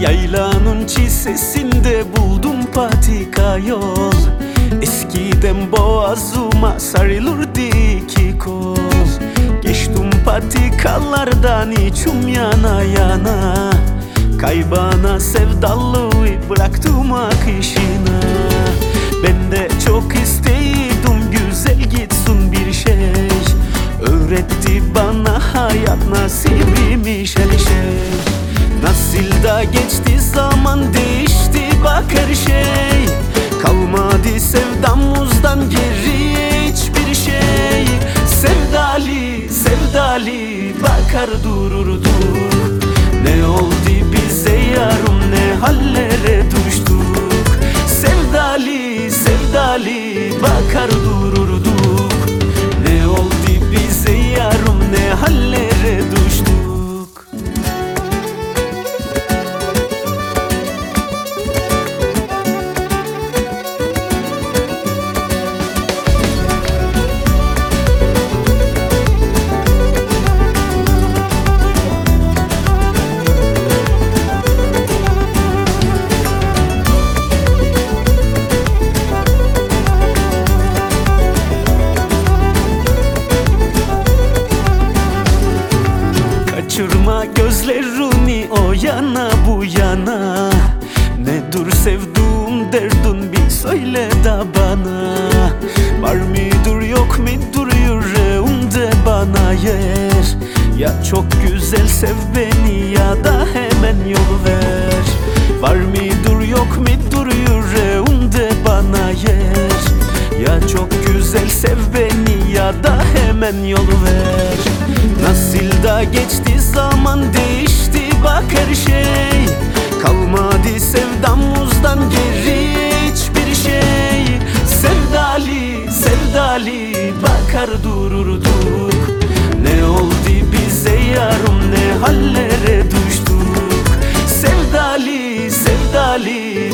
Yolunun çisesinde buldum patika yol. Eskiden boğazıma sarılırdı iki kol Geçtim patikalardan içim yana yana. Kaybana sevdalıyı bıraktım akışına. Ben de çok isteydim güzel gitsin bir şey. Öğretti bana hayat nasibiymiş her şey. Nasıl da geçti zaman değişti bak her şey. Kalmadı sevdamızdan geriye hiçbir şey. Sevdali, sevdali bakar dururduk Ne oldu bize yarım ne hallere düştük. Sevdali, sevdali bakar dururduk Kaçırma gözlerini o yana bu yana. Ne dur sevduğum derdun bir söyle da bana. Var mıdır yok mudur yüreğimde bana yer? Ya çok güzel sev beni ya da hemen yol ver. Var mıdır yok mudur yüreğimde bana yer? Ya çok güzel sev beni ya da hemen yol ver. Nasıl da geçti zaman değişti bak her şey. Kalmadı sevdamızdan geri hiçbir şey. Sevdali, sevdali bakar dururduk. Ne oldu bize yarım ne hallere düştük. Sevdali, sevdali